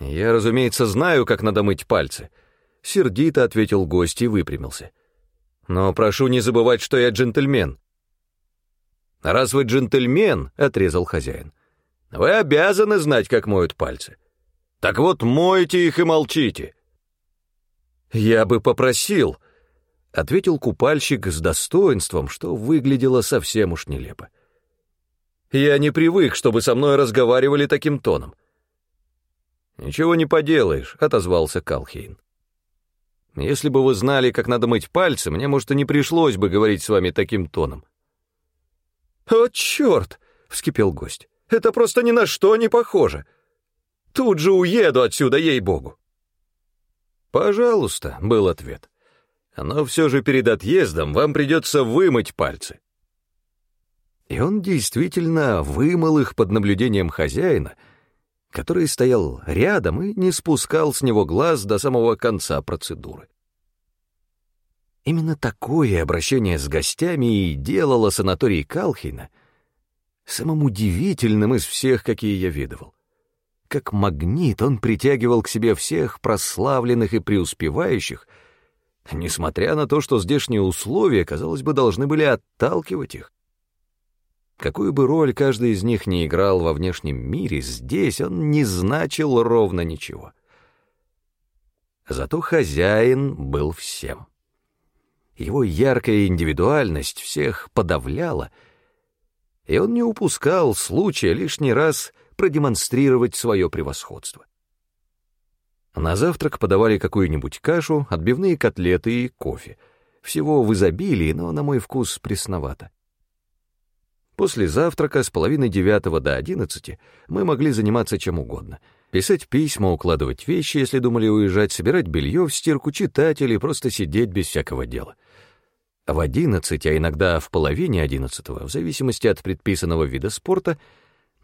«Я, разумеется, знаю, как надо мыть пальцы», — сердито ответил гость и выпрямился. «Но прошу не забывать, что я джентльмен». «Раз вы джентльмен», — отрезал хозяин, — «вы обязаны знать, как моют пальцы. Так вот, мойте их и молчите». «Я бы попросил», — ответил купальщик с достоинством, что выглядело совсем уж нелепо. «Я не привык, чтобы со мной разговаривали таким тоном». «Ничего не поделаешь», — отозвался Калхейн. «Если бы вы знали, как надо мыть пальцы, мне, может, и не пришлось бы говорить с вами таким тоном». «О, черт!» — вскипел гость. «Это просто ни на что не похоже. Тут же уеду отсюда, ей-богу!» «Пожалуйста», — был ответ. «Но все же перед отъездом вам придется вымыть пальцы». И он действительно вымыл их под наблюдением хозяина — который стоял рядом и не спускал с него глаз до самого конца процедуры. Именно такое обращение с гостями и делало санаторий Калхина самым удивительным из всех, какие я видывал. Как магнит он притягивал к себе всех прославленных и преуспевающих, несмотря на то, что здешние условия, казалось бы, должны были отталкивать их. Какую бы роль каждый из них не играл во внешнем мире, здесь он не значил ровно ничего. Зато хозяин был всем. Его яркая индивидуальность всех подавляла, и он не упускал случая лишний раз продемонстрировать свое превосходство. На завтрак подавали какую-нибудь кашу, отбивные котлеты и кофе. Всего в изобилии, но на мой вкус пресновато. После завтрака с половины девятого до одиннадцати мы могли заниматься чем угодно. Писать письма, укладывать вещи, если думали уезжать, собирать белье в стирку, читать или просто сидеть без всякого дела. В одиннадцать, а иногда в половине одиннадцатого, в зависимости от предписанного вида спорта,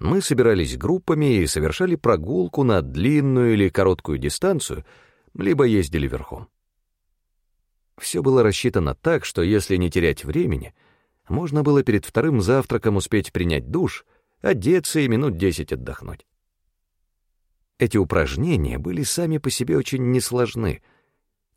мы собирались группами и совершали прогулку на длинную или короткую дистанцию, либо ездили верхом. Все было рассчитано так, что если не терять времени — можно было перед вторым завтраком успеть принять душ, одеться и минут десять отдохнуть. Эти упражнения были сами по себе очень несложны.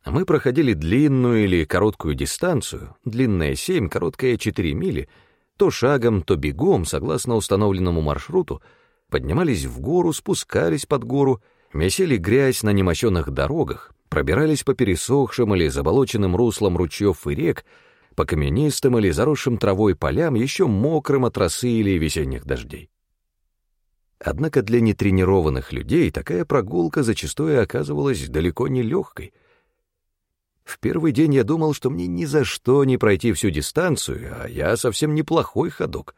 Мы проходили длинную или короткую дистанцию, длинная семь, короткая четыре мили, то шагом, то бегом, согласно установленному маршруту, поднимались в гору, спускались под гору, месили грязь на немощенных дорогах, пробирались по пересохшим или заболоченным руслам ручьев и рек, по каменистым или заросшим травой полям, еще мокрым от росы или весенних дождей. Однако для нетренированных людей такая прогулка зачастую оказывалась далеко не легкой. В первый день я думал, что мне ни за что не пройти всю дистанцию, а я совсем неплохой ходок.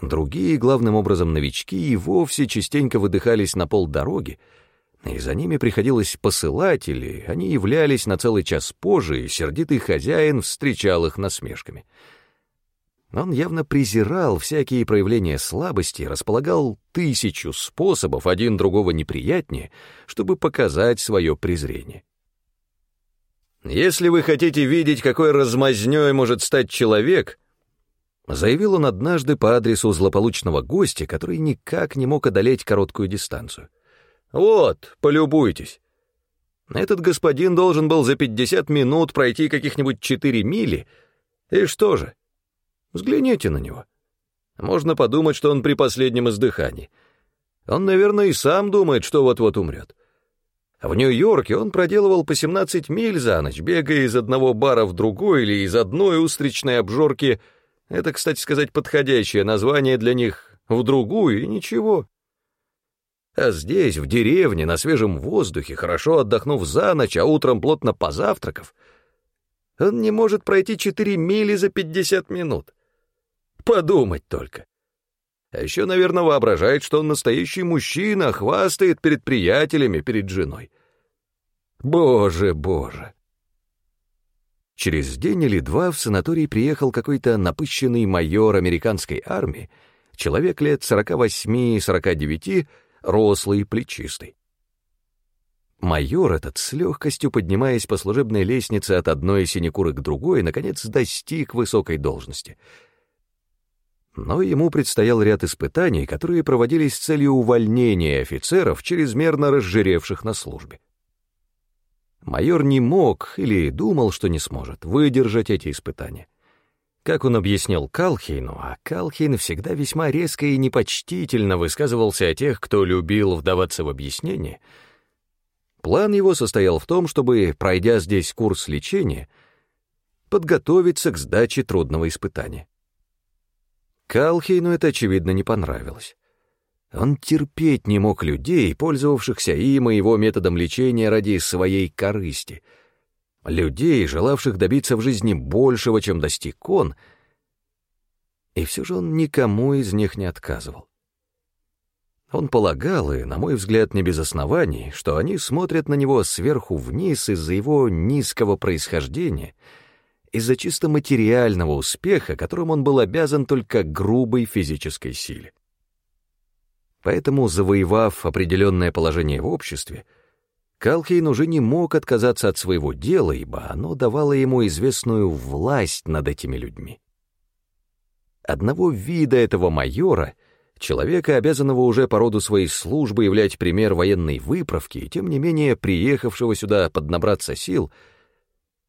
Другие, главным образом новички, и вовсе частенько выдыхались на полдороги, и за ними приходилось посылать, или они являлись на целый час позже, и сердитый хозяин встречал их насмешками. Он явно презирал всякие проявления слабости и располагал тысячу способов, один другого неприятнее, чтобы показать свое презрение. «Если вы хотите видеть, какой размазнёй может стать человек», заявил он однажды по адресу злополучного гостя, который никак не мог одолеть короткую дистанцию — вот, полюбуйтесь. Этот господин должен был за 50 минут пройти каких-нибудь 4 мили. И что же? Взгляните на него. Можно подумать, что он при последнем издыхании. Он, наверное, и сам думает, что вот-вот умрет. В Нью-Йорке он проделывал по 17 миль за ночь, бегая из одного бара в другой или из одной устричной обжорки. Это, кстати сказать, подходящее название для них в другую, и ничего. А здесь, в деревне, на свежем воздухе, хорошо отдохнув за ночь, а утром плотно позавтракав, он не может пройти четыре мили за пятьдесят минут. Подумать только. А еще, наверное, воображает, что он настоящий мужчина, хвастает перед приятелями, перед женой. Боже, боже. Через день или два в санаторий приехал какой-то напыщенный майор американской армии, человек лет сорока восьми-сорока девяти, рослый, и плечистый. Майор этот, с легкостью поднимаясь по служебной лестнице от одной синекуры к другой, наконец достиг высокой должности. Но ему предстоял ряд испытаний, которые проводились с целью увольнения офицеров, чрезмерно разжиревших на службе. Майор не мог или думал, что не сможет выдержать эти испытания. Как он объяснил Калхейну, а Калхейн всегда весьма резко и непочтительно высказывался о тех, кто любил вдаваться в объяснение, план его состоял в том, чтобы, пройдя здесь курс лечения, подготовиться к сдаче трудного испытания. Калхейну это, очевидно, не понравилось. Он терпеть не мог людей, пользовавшихся им и его методом лечения ради своей корысти. Людей, желавших добиться в жизни большего, чем достиг он, и все же он никому из них не отказывал. Он полагал, и, на мой взгляд, не без оснований, что они смотрят на него сверху вниз из-за его низкого происхождения, из-за чисто материального успеха, которым он был обязан только грубой физической силе. Поэтому, завоевав определенное положение в обществе, Калхейн уже не мог отказаться от своего дела, ибо оно давало ему известную власть над этими людьми. Одного вида этого майора, человека, обязанного уже по роду своей службы являть пример военной выправки, и тем не менее приехавшего сюда поднабраться сил,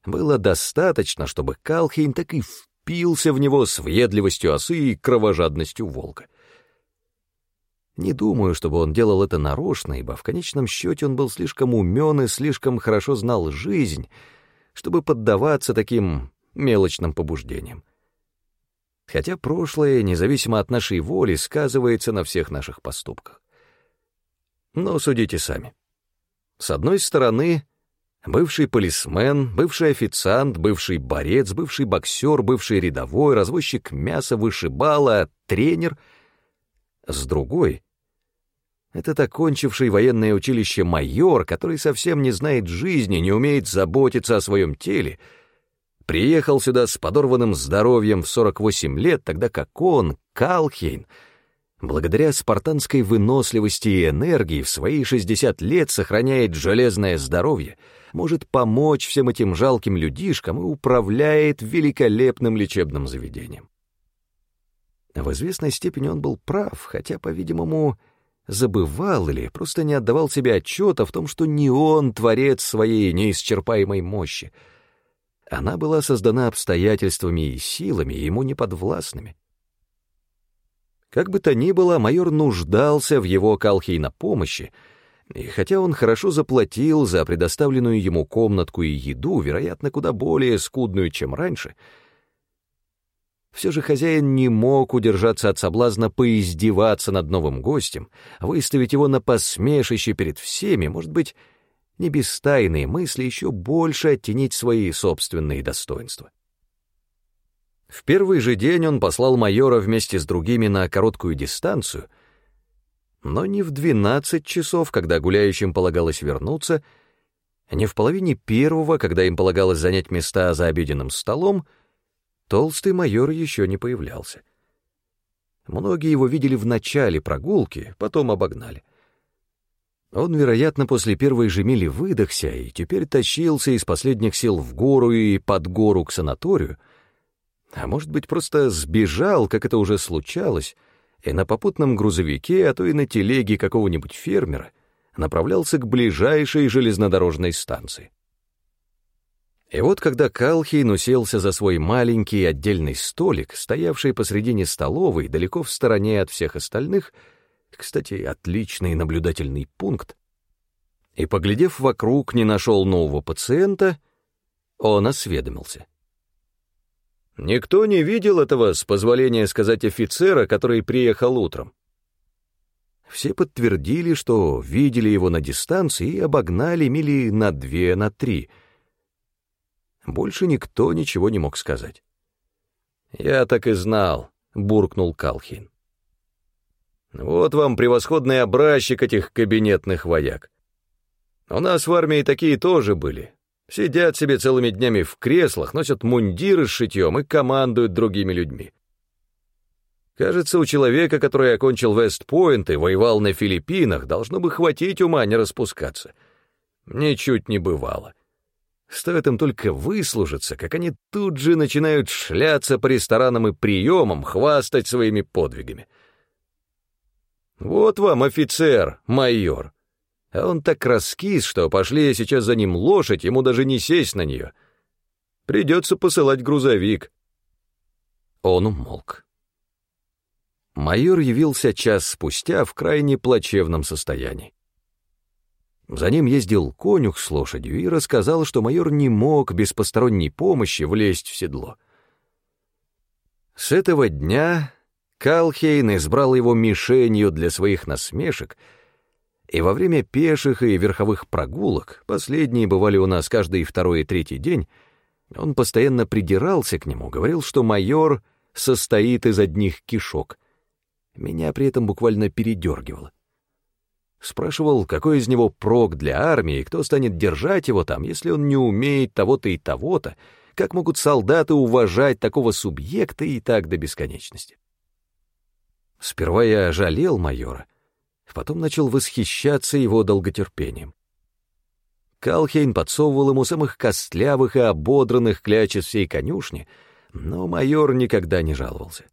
было достаточно, чтобы Калхейн так и впился в него с въедливостью осы и кровожадностью волка. Не думаю, чтобы он делал это нарочно, ибо в конечном счете он был слишком умен и слишком хорошо знал жизнь, чтобы поддаваться таким мелочным побуждениям. Хотя прошлое, независимо от нашей воли, сказывается на всех наших поступках. Но судите сами. С одной стороны, бывший полисмен, бывший официант, бывший борец, бывший боксер, бывший рядовой, развозчик мяса, вышибала, тренер. С другой этот окончивший военное училище майор, который совсем не знает жизни, не умеет заботиться о своем теле, приехал сюда с подорванным здоровьем в 48 лет, тогда как он, Калхейн, благодаря спартанской выносливости и энергии в свои 60 лет сохраняет железное здоровье, может помочь всем этим жалким людишкам и управляет великолепным лечебным заведением. В известной степени он был прав, хотя, по-видимому, забывал или просто не отдавал себе отчета в том, что не он творец своей неисчерпаемой мощи. Она была создана обстоятельствами и силами, ему неподвластными. Как бы то ни было, майор нуждался в его Калхейна помощи, и хотя он хорошо заплатил за предоставленную ему комнатку и еду, вероятно, куда более скудную, чем раньше — все же хозяин не мог удержаться от соблазна поиздеваться над новым гостем, выставить его на посмешище перед всеми, может быть, не без тайной мысли еще больше оттенить свои собственные достоинства. В первый же день он послал майора вместе с другими на короткую дистанцию, но не в двенадцать часов, когда гуляющим полагалось вернуться, не в половине первого, когда им полагалось занять места за обеденным столом, Толстый майор еще не появлялся. Многие его видели в начале прогулки, потом обогнали. Он, вероятно, после первой же мили выдохся и теперь тащился из последних сил в гору и под гору к санаторию, а может быть, просто сбежал, как это уже случалось, и на попутном грузовике, а то и на телеге какого-нибудь фермера направлялся к ближайшей железнодорожной станции. И вот когда Калхейн уселся за свой маленький отдельный столик, стоявший посредине столовой, далеко в стороне от всех остальных, кстати, отличный наблюдательный пункт, и, поглядев вокруг, не нашел нового пациента, он осведомился. «Никто не видел этого, с позволения сказать офицера, который приехал утром?» Все подтвердили, что видели его на дистанции и обогнали мили на две, на три — больше никто ничего не мог сказать. «Я так и знал», — буркнул Калхин. «Вот вам превосходный образчик этих кабинетных вояк. У нас в армии такие тоже были. Сидят себе целыми днями в креслах, носят мундиры с шитьем и командуют другими людьми. Кажется, у человека, который окончил Вестпойнт и воевал на Филиппинах, должно бы хватить ума не распускаться. Ничуть не бывало. Стоит им только выслужиться, как они тут же начинают шляться по ресторанам и приемам, хвастать своими подвигами. Вот вам офицер, майор. А он так раскис, что пошли сейчас за ним лошадь, ему даже не сесть на нее. Придется посылать грузовик. Он умолк. Майор явился час спустя в крайне плачевном состоянии. За ним ездил конюх с лошадью и рассказал, что майор не мог без посторонней помощи влезть в седло. С этого дня Калхейн избрал его мишенью для своих насмешек, и во время пеших и верховых прогулок, последние бывали у нас каждый второй и третий день, он постоянно придирался к нему, говорил, что майор состоит из одних кишок. Меня при этом буквально передергивало. Спрашивал, какой из него прок для армии, кто станет держать его там, если он не умеет того-то и того-то, как могут солдаты уважать такого субъекта и так до бесконечности. Сперва я жалел майора, потом начал восхищаться его долготерпением. Калхейн подсовывал ему самых костлявых и ободранных кляч из всей конюшни, но майор никогда не жаловался.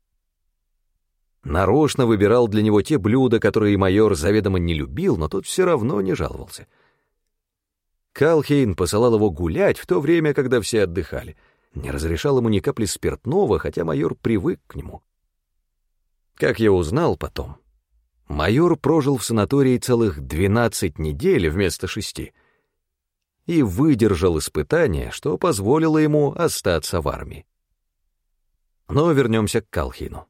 Нарочно выбирал для него те блюда, которые майор заведомо не любил, но тот все равно не жаловался. Калхейн посылал его гулять в то время, когда все отдыхали, не разрешал ему ни капли спиртного, хотя майор привык к нему. Как я узнал потом, майор прожил в санатории целых 12 недель вместо шести и выдержал испытание, что позволило ему остаться в армии. Но вернемся к Калхину.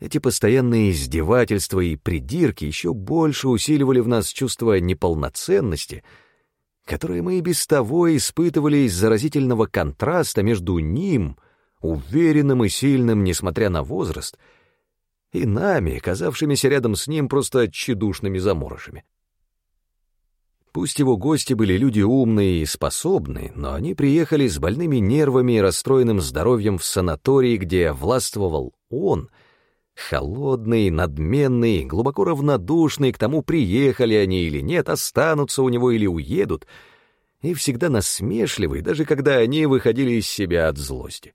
Эти постоянные издевательства и придирки еще больше усиливали в нас чувство неполноценности, которое мы и без того испытывали из заразительного контраста между ним, уверенным и сильным, несмотря на возраст, и нами, казавшимися рядом с ним просто тщедушными заморышами. Пусть его гости были люди умные и способные, но они приехали с больными нервами и расстроенным здоровьем в санатории, где властвовал он — Холодный, надменный, глубоко равнодушный к тому, приехали они или нет, останутся у него или уедут, и всегда насмешливый, даже когда они выходили из себя от злости.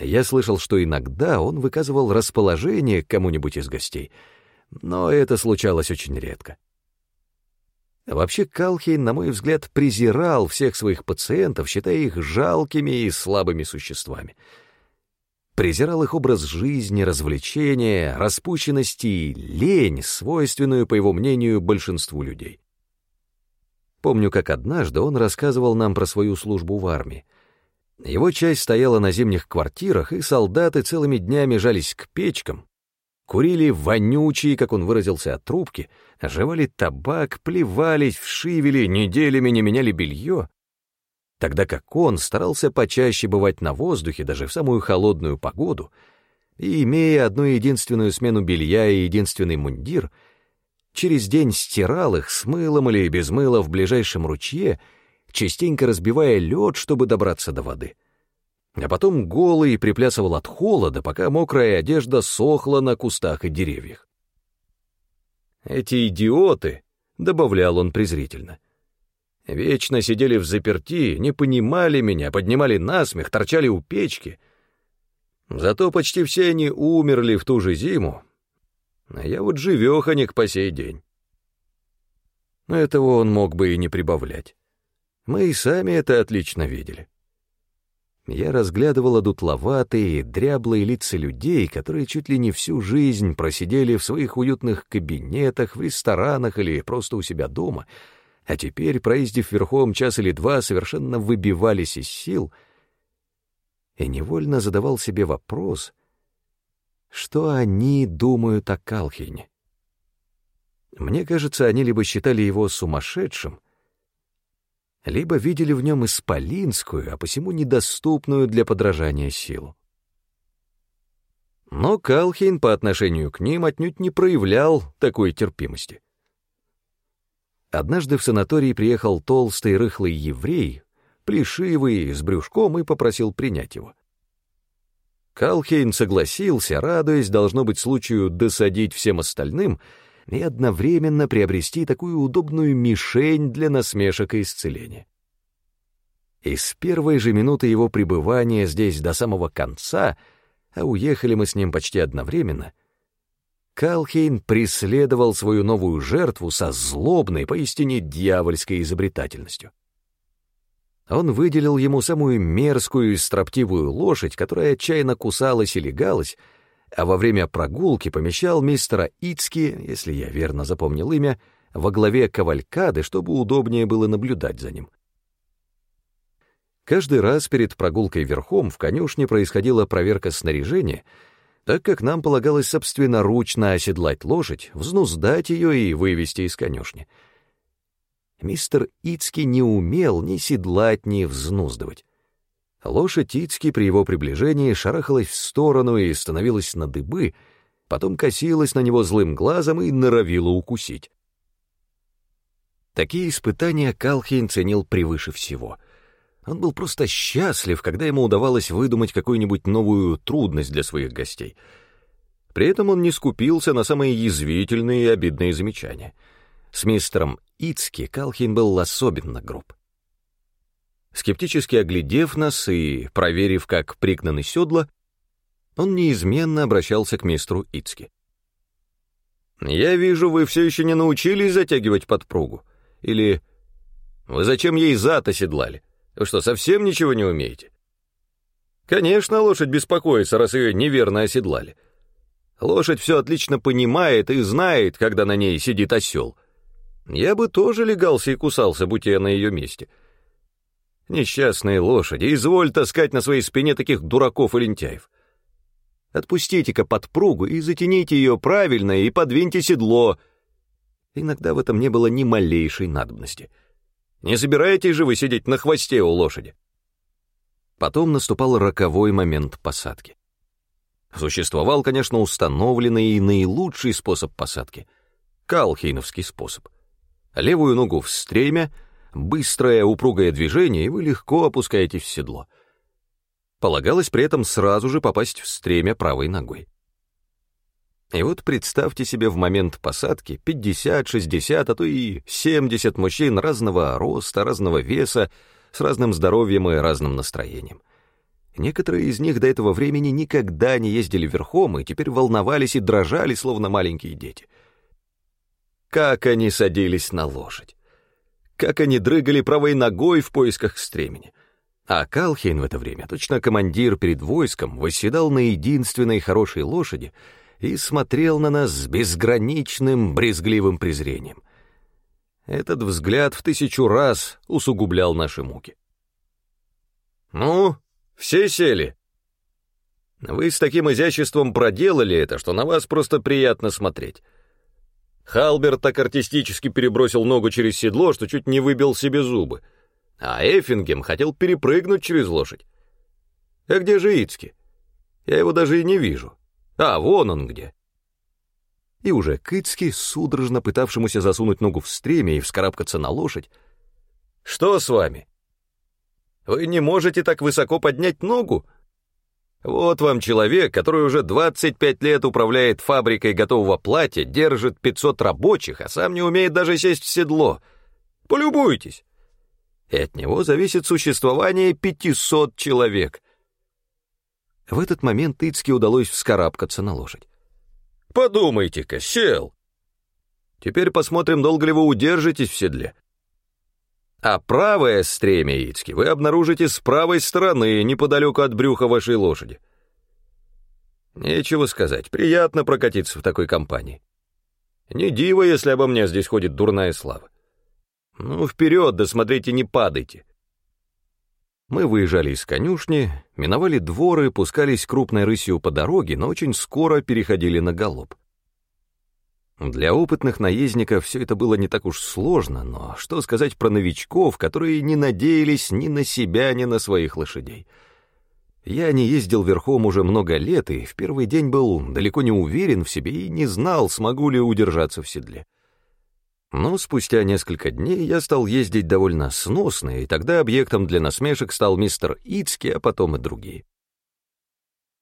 Я слышал, что иногда он выказывал расположение к кому-нибудь из гостей, но это случалось очень редко. Вообще Калхейн, на мой взгляд, презирал всех своих пациентов, считая их жалкими и слабыми существами — презирал их образ жизни, развлечения, распущенность и лень, свойственную, по его мнению, большинству людей. Помню, как однажды он рассказывал нам про свою службу в армии. Его часть стояла на зимних квартирах, и солдаты целыми днями жались к печкам, курили вонючие, как он выразился, трубки, оживали табак, плевались, вшивели, неделями не меняли белье, тогда как он старался почаще бывать на воздухе даже в самую холодную погоду, и, имея одну единственную смену белья и единственный мундир, через день стирал их с мылом или без мыла в ближайшем ручье, частенько разбивая лед, чтобы добраться до воды. А потом голый приплясывал от холода, пока мокрая одежда сохла на кустах и деревьях. «Эти идиоты», — добавлял он презрительно, — Вечно сидели в заперти, не понимали меня, поднимали насмех, торчали у печки. Зато почти все они умерли в ту же зиму, а я вот живеханик по сей день. Этого он мог бы и не прибавлять. Мы и сами это отлично видели. Я разглядывала дутловатые, дряблые лица людей, которые чуть ли не всю жизнь просидели в своих уютных кабинетах, в ресторанах или просто у себя дома — а теперь, проездив верхом час или два, совершенно выбивались из сил, и невольно задавал себе вопрос, что они думают о Калхине. Мне кажется, они либо считали его сумасшедшим, либо видели в нем исполинскую, а посему недоступную для подражания силу. Но Калхин по отношению к ним отнюдь не проявлял такой терпимости. Однажды в санаторий приехал толстый рыхлый еврей, плешивый, с брюшком, и попросил принять его. Калхейн согласился, радуясь, должно быть, случаю досадить всем остальным и одновременно приобрести такую удобную мишень для насмешек и исцеления. И с первой же минуты его пребывания здесь до самого конца, а уехали мы с ним почти одновременно, Калхейн преследовал свою новую жертву со злобной, поистине дьявольской изобретательностью. Он выделил ему самую мерзкую и строптивую лошадь, которая отчаянно кусалась и легалась, а во время прогулки помещал мистера Ицки, если я верно запомнил имя, во главе кавалькады, чтобы удобнее было наблюдать за ним. Каждый раз перед прогулкой верхом в конюшне происходила проверка снаряжения, так как нам полагалось собственноручно оседлать лошадь, взнуздать ее и вывести из конюшни. Мистер Ицки не умел ни седлать, ни взнуздывать. Лошадь Ицки при его приближении шарахалась в сторону и становилась на дыбы, потом косилась на него злым глазом и норовила укусить. Такие испытания Калхейн ценил превыше всего — он был просто счастлив, когда ему удавалось выдумать какую-нибудь новую трудность для своих гостей. При этом он не скупился на самые язвительные и обидные замечания. С мистером Ицки Калхин был особенно груб. Скептически оглядев нас и проверив, как пригнаны седла, он неизменно обращался к мистеру Ицки. «Я вижу, вы все еще не научились затягивать подпругу. Или вы зачем ей зад оседлали? Вы что, совсем ничего не умеете? Конечно, лошадь беспокоится, раз ее неверно оседлали. Лошадь все отлично понимает и знает, когда на ней сидит осел. Я бы тоже легался и кусался, будь я на ее месте. Несчастные лошади, изволь таскать на своей спине таких дураков и лентяев. Отпустите-ка подпругу и затяните ее правильно и подвиньте седло. Иногда в этом не было ни малейшей надобности. — не собираетесь же вы сидеть на хвосте у лошади? Потом наступал роковой момент посадки. Существовал, конечно, установленный и наилучший способ посадки — калхейновский способ. Левую ногу в стремя, быстрое упругое движение, и вы легко опускаетесь в седло. Полагалось при этом сразу же попасть в стремя правой ногой. И вот представьте себе в момент посадки 50, 60, а то и 70 мужчин разного роста, разного веса, с разным здоровьем и разным настроением. Некоторые из них до этого времени никогда не ездили верхом и теперь волновались и дрожали, словно маленькие дети. Как они садились на лошадь! Как они дрыгали правой ногой в поисках стремени! А Калхейн в это время, точно командир перед войском, восседал на единственной хорошей лошади — и смотрел на нас с безграничным брезгливым презрением. Этот взгляд в тысячу раз усугублял наши муки. «Ну, все сели?» «Вы с таким изяществом проделали это, что на вас просто приятно смотреть». Халбер так артистически перебросил ногу через седло, что чуть не выбил себе зубы, а Эффингем хотел перепрыгнуть через лошадь. А где же Ицки? Я его даже и не вижу. А, вон он где. И уже Кыцки, судорожно пытавшемуся засунуть ногу в стремя и вскарабкаться на лошадь. «Что с вами? Вы не можете так высоко поднять ногу? Вот вам человек, который уже 25 лет управляет фабрикой готового платья, держит 500 рабочих, а сам не умеет даже сесть в седло. Полюбуйтесь. И от него зависит существование 500 человек. В этот момент Ицке удалось вскарабкаться на лошадь. «Подумайте-ка, сел!» «Теперь посмотрим, долго ли вы удержитесь в седле». А правое стремя Ицки вы обнаружите с правой стороны, неподалеку от брюха вашей лошади. Нечего сказать, приятно прокатиться в такой компании. Не диво, если обо мне здесь ходит дурная слава. Ну, вперед, да смотрите, не падайте. Мы выезжали из конюшни, миновали дворы, пускались крупной рысью по дороге, но очень скоро переходили на галоп. Для опытных наездников все это было не так уж сложно, но что сказать про новичков, которые не надеялись ни на себя, ни на своих лошадей. Я не ездил верхом уже много лет, и в первый день был далеко не уверен в себе и не знал, смогу ли удержаться в седле. Но спустя несколько дней я стал ездить довольно сносно, и тогда объектом для насмешек стал мистер Ицки, а потом и другие.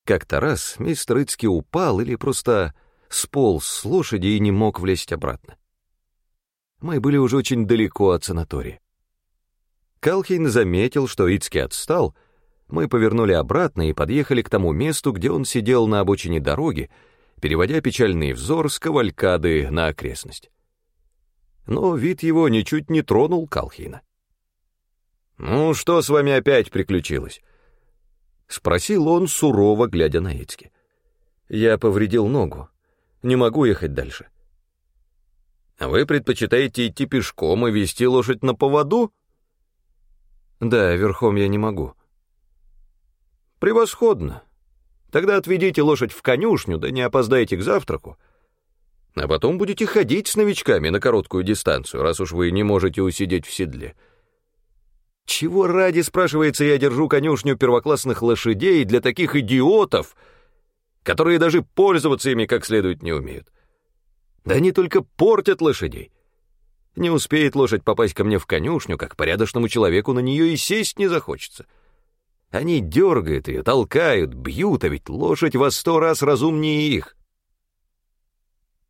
Как-то раз мистер Ицки упал или просто сполз с лошади и не мог влезть обратно. Мы были уже очень далеко от санатория. Калхейн заметил, что Ицки отстал. Мы повернули обратно и подъехали к тому месту, где он сидел на обочине дороги, переводя печальный взор с кавалькады на окрестность. Но вид его ничуть не тронул Калхейна. «Ну, что с вами опять приключилось?» — спросил он, сурово глядя на Ицки. «Я повредил ногу. Не могу ехать дальше». «А «Вы предпочитаете идти пешком и вести лошадь на поводу?» «Да, верхом я не могу». «Превосходно. Тогда отведите лошадь в конюшню, да не опоздайте к завтраку. А потом будете ходить с новичками на короткую дистанцию, раз уж вы не можете усидеть в седле». Чего ради, спрашивается, я держу конюшню первоклассных лошадей для таких идиотов, которые даже пользоваться ими как следует не умеют? Да они только портят лошадей. Не успеет лошадь попасть ко мне в конюшню, как порядочному человеку на нее и сесть не захочется. Они дергают ее, толкают, бьют, а ведь лошадь во сто раз разумнее их.